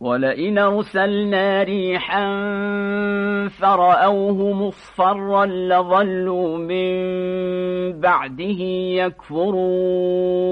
ولئن ارسلنا ريحا فرأوه مصفرا لظلوا من بعده يكفرون